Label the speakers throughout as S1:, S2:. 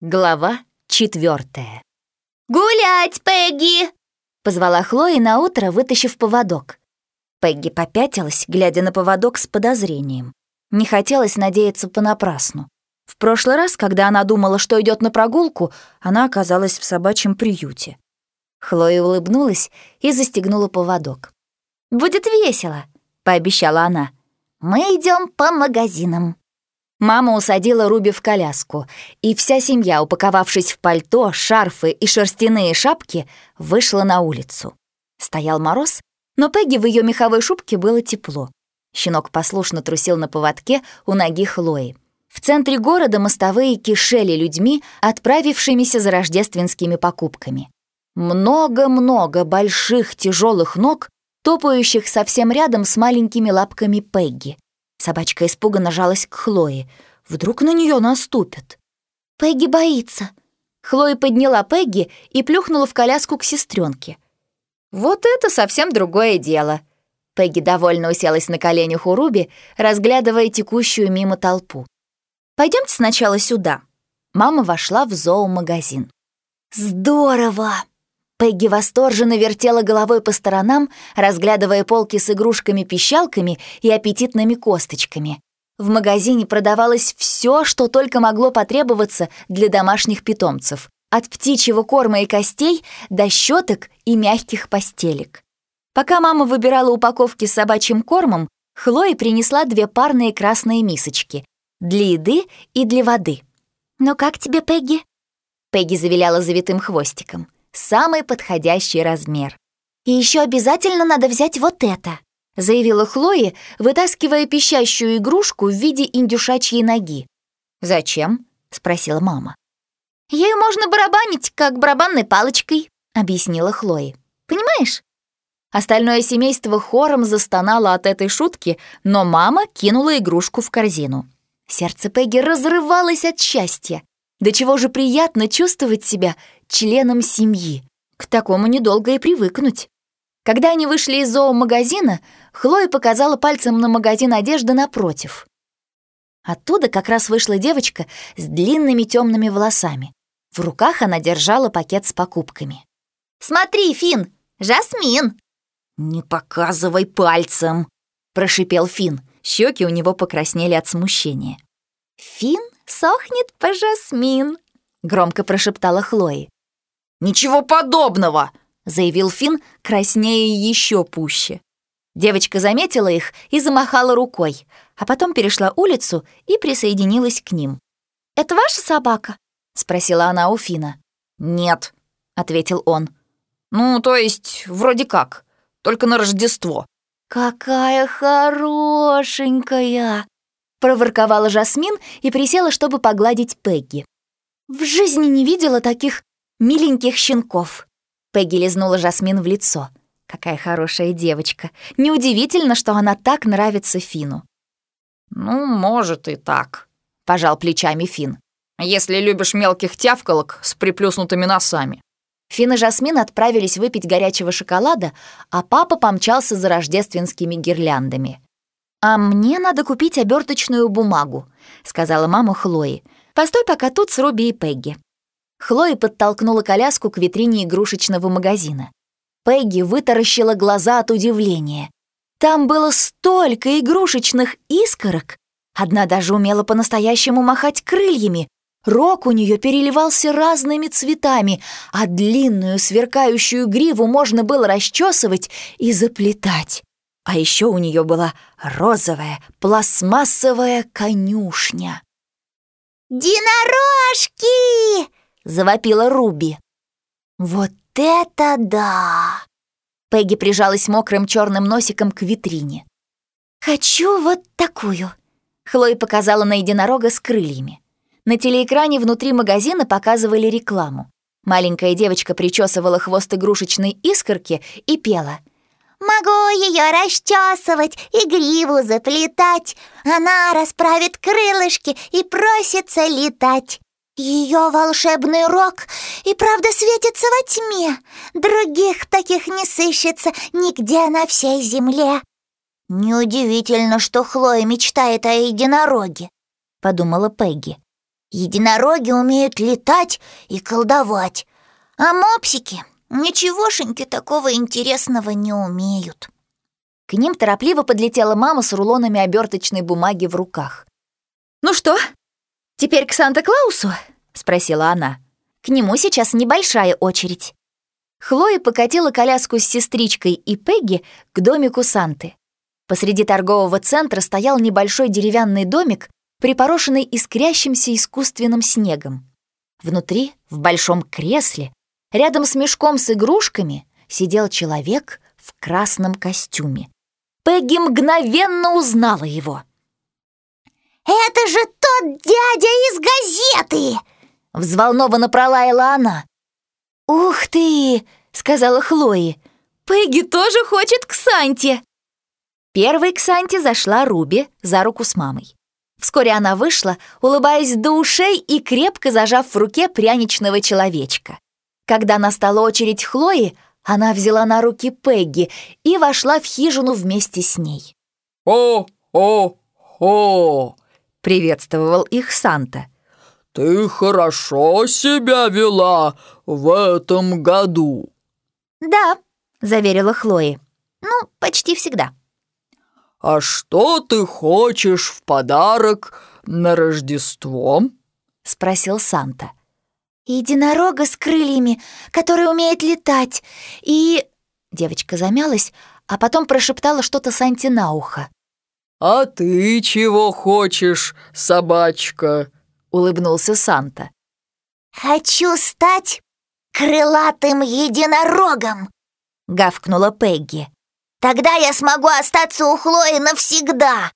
S1: Глава четвертая.
S2: «Гулять, Пегги!»
S1: — позвала Хлоя на утро, вытащив поводок. Пегги попятилась, глядя на поводок с подозрением. Не хотелось надеяться понапрасну. В прошлый раз, когда она думала, что идет на прогулку, она оказалась в собачьем приюте. Хлоя улыбнулась и застегнула поводок. «Будет весело», — пообещала она.
S2: «Мы идем по магазинам».
S1: Мама усадила Руби в коляску, и вся семья, упаковавшись в пальто, шарфы и шерстяные шапки, вышла на улицу. Стоял мороз, но Пегги в ее меховой шубке было тепло. Щенок послушно трусил на поводке у ноги Хлои. В центре города мостовые кишели людьми, отправившимися за рождественскими покупками. Много-много больших тяжелых ног, топающих совсем рядом с маленькими лапками Пегги. Собачка испуганно жалась к Хлое. Вдруг на нее наступят.
S2: «Пегги боится».
S1: Хлоя подняла Пегги и плюхнула в коляску к сестренке. «Вот это совсем другое дело». Пегги довольно уселась на коленях у Руби, разглядывая текущую мимо толпу. Пойдемте сначала сюда». Мама вошла в зоомагазин. «Здорово!» Пегги восторженно вертела головой по сторонам, разглядывая полки с игрушками-пищалками и аппетитными косточками. В магазине продавалось все, что только могло потребоваться для домашних питомцев. От птичьего корма и костей до щеток и мягких постелек. Пока мама выбирала упаковки с собачьим кормом, Хлоя принесла две парные красные мисочки для еды и для воды.
S2: «Ну как тебе, Пегги?»
S1: Пегги завиляла завитым хвостиком самый подходящий размер.
S2: «И еще обязательно надо взять вот это»,
S1: заявила Хлоя, вытаскивая пищащую игрушку в виде индюшачьей ноги. «Зачем?» — спросила мама.
S2: «Ею можно барабанить, как барабанной палочкой», — объяснила Хлоя. «Понимаешь?»
S1: Остальное семейство хором застонало от этой шутки, но мама кинула игрушку в корзину. Сердце Пегги разрывалось от счастья. До чего же приятно чувствовать себя членом семьи. К такому недолго и привыкнуть. Когда они вышли из зоомагазина, Хлоя показала пальцем на магазин одежды напротив. Оттуда как раз вышла девочка с длинными темными волосами. В руках она держала пакет с покупками.
S2: «Смотри, Фин, Жасмин!»
S1: «Не показывай пальцем!» — прошипел Фин. Щеки у него покраснели от смущения.
S2: «Фин сохнет по жасмин», — громко прошептала Хлои.
S1: «Ничего подобного!» — заявил Фин, краснея еще пуще. Девочка заметила их и замахала рукой, а потом перешла улицу и присоединилась к ним.
S2: «Это ваша собака?»
S1: — спросила она у Фина. «Нет», — ответил он. «Ну, то есть, вроде как, только на Рождество».
S2: «Какая хорошенькая!» проворковала Жасмин и присела, чтобы погладить Пегги. «В жизни не видела таких миленьких щенков». Пегги лизнула Жасмин в лицо. Какая хорошая девочка. Неудивительно, что она так нравится Фину.
S1: «Ну, может и так», — пожал плечами Фин. «Если любишь мелких тявколок с приплюснутыми носами». Фин и Жасмин отправились выпить горячего шоколада, а папа помчался за рождественскими гирляндами. «А мне надо купить оберточную бумагу», — сказала мама Хлои. «Постой пока тут с Руби и Пегги». Хлои подтолкнула коляску к витрине игрушечного магазина. Пегги вытаращила глаза от удивления. Там было столько игрушечных искорок. Одна даже умела по-настоящему махать крыльями. Рог у нее переливался разными цветами, а длинную сверкающую гриву можно было расчесывать и заплетать. А еще у нее была розовая пластмассовая конюшня.
S2: «Динорожки!» — завопила Руби. «Вот это да!» Пегги прижалась мокрым черным носиком к витрине. «Хочу вот такую!» Хлоя показала на единорога с крыльями. На телеэкране внутри магазина показывали рекламу. Маленькая девочка причесывала хвост игрушечной искорки и пела — Могу ее расчесывать и гриву заплетать. Она расправит крылышки и просится летать. Ее волшебный рог и правда светится во тьме. Других таких не сыщется нигде на всей земле. Неудивительно, что Хлоя мечтает о единороге, подумала Пегги. Единороги умеют летать и колдовать, а мопсики ничегошеньки такого интересного не умеют.
S1: К ним торопливо подлетела мама с рулонами оберточной бумаги в руках. «Ну что, теперь к Санта-Клаусу?» — спросила она. «К нему сейчас небольшая очередь». Хлоя покатила коляску с сестричкой и Пегги к домику Санты. Посреди торгового центра стоял небольшой деревянный домик, припорошенный искрящимся искусственным снегом. Внутри, в большом кресле, рядом с мешком с игрушками, сидел человек в красном костюме. Пегги мгновенно узнала его.
S2: «Это же тот дядя из газеты!» Взволнованно пролаяла она.
S1: «Ух ты!» — сказала Хлои. «Пегги тоже хочет к Санте!» Первой к Санте зашла Руби за руку с мамой. Вскоре она вышла, улыбаясь до ушей и крепко зажав в руке пряничного человечка. Когда настала очередь Хлои, она взяла на руки Пегги и вошла в хижину вместе с ней.
S3: «О-о-о!»
S1: — приветствовал их Санта.
S3: «Ты хорошо себя вела в этом году».
S1: «Да», — заверила Хлои. «Ну, почти всегда».
S3: «А что ты хочешь в подарок на Рождество?»
S1: — спросил Санта.
S2: «Единорога с крыльями, который умеет летать, и...»
S1: Девочка замялась, а потом прошептала что-то Санте на ухо.
S3: «А ты чего хочешь, собачка?» — улыбнулся Санта.
S2: «Хочу стать крылатым единорогом!» — гавкнула Пегги. Тогда я смогу остаться у Хлои навсегда!»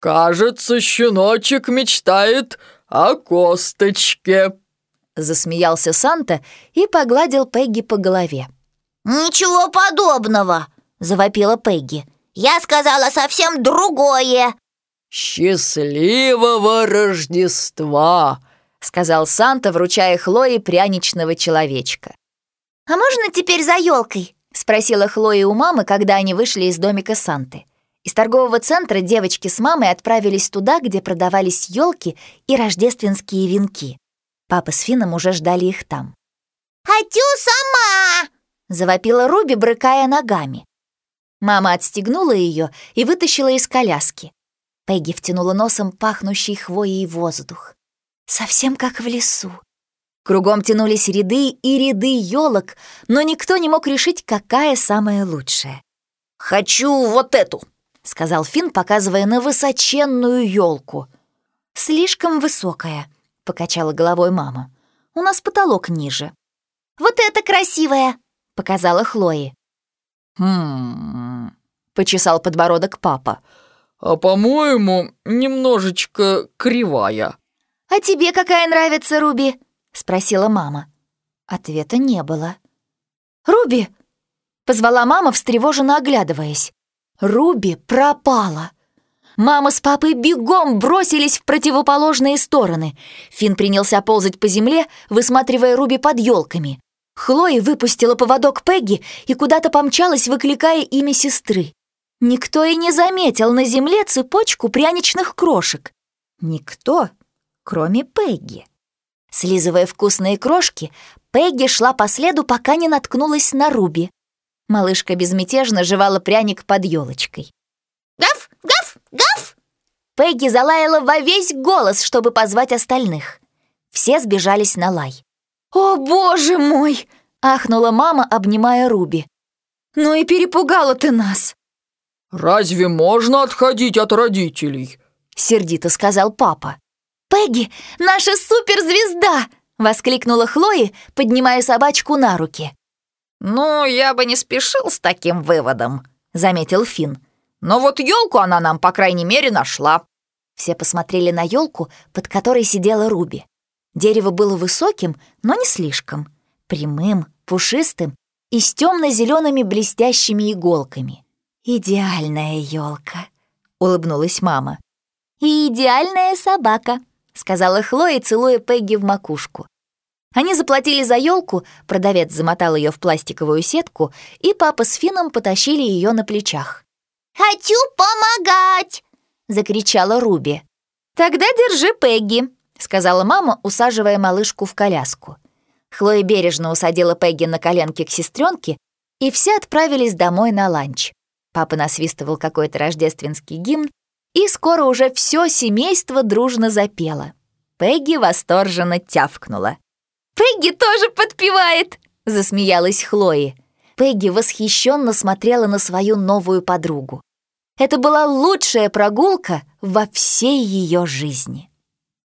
S3: «Кажется, щеночек мечтает о косточке!»
S1: Засмеялся Санта и погладил Пегги по голове.
S2: «Ничего подобного!» — завопила Пегги. «Я сказала совсем другое!»
S3: «Счастливого Рождества!» — сказал Санта, вручая Хлое пряничного человечка.
S2: «А можно теперь за елкой?»
S1: — спросила Хлоя у мамы, когда они вышли из домика Санты. Из торгового центра девочки с мамой отправились туда, где продавались елки и рождественские венки. Папа с Фином уже ждали их там.
S2: «Хочу сама!»
S1: — завопила Руби, брыкая ногами. Мама отстегнула ее и вытащила из коляски. Пегги втянула носом пахнущий хвоей воздух. Совсем как в лесу. Кругом тянулись ряды и ряды елок, но никто не мог решить, какая самая лучшая.
S4: «Хочу вот эту», —
S1: сказал Финн, показывая на высоченную елку. «Слишком высокая», — покачала головой мама. «У нас потолок ниже».
S2: «Вот это красивая», —
S1: показала Хлои.
S3: «Хм...»
S1: — почесал подбородок папа.
S3: «А, по-моему, немножечко кривая».
S1: «А тебе какая нравится, Руби?» — спросила мама. Ответа не было. «Руби!» — позвала мама, встревоженно оглядываясь. Руби пропала. Мама с папой бегом бросились в противоположные стороны. Фин принялся ползать по земле, высматривая Руби под елками. Хлоя выпустила поводок Пегги и куда-то помчалась, выкликая имя сестры. Никто и не заметил на земле цепочку пряничных крошек. Никто, кроме Пегги. Слизывая вкусные крошки, Пегги шла по следу, пока не наткнулась на Руби. Малышка безмятежно жевала пряник под елочкой.
S2: «Гав! Гав! Гав!»
S1: Пегги залаяла во весь голос, чтобы позвать остальных. Все сбежались на лай. «О, боже мой!» — ахнула мама, обнимая Руби. «Ну и перепугала ты нас!»
S3: «Разве можно отходить от родителей?»
S1: — сердито сказал папа. «Пегги, наша суперзвезда!» — воскликнула Хлои, поднимая собачку на руки.
S4: «Ну, я бы не спешил с таким выводом», — заметил Финн. «Но вот елку она нам, по крайней мере, нашла».
S1: Все посмотрели на елку, под которой сидела Руби. Дерево было высоким, но не слишком. Прямым, пушистым и с темно-зелеными блестящими иголками. «Идеальная елка», — улыбнулась мама. «И идеальная собака», сказала Хлоя, целуя Пегги в макушку. Они заплатили за елку, продавец замотал ее в пластиковую сетку, и папа с Фином потащили ее на плечах.
S2: «Хочу помогать!»
S1: — закричала Руби. «Тогда держи Пегги», —— сказала мама, усаживая малышку в коляску. Хлоя бережно усадила Пегги на коленки к сестренке, и все отправились домой на ланч. Папа насвистывал какой-то рождественский гимн, и скоро уже все семейство дружно запело. Пегги восторженно тявкнула. «Пегги тоже подпевает!» — засмеялась Хлои. Пегги восхищенно смотрела на свою новую подругу. Это была лучшая прогулка во всей ее жизни.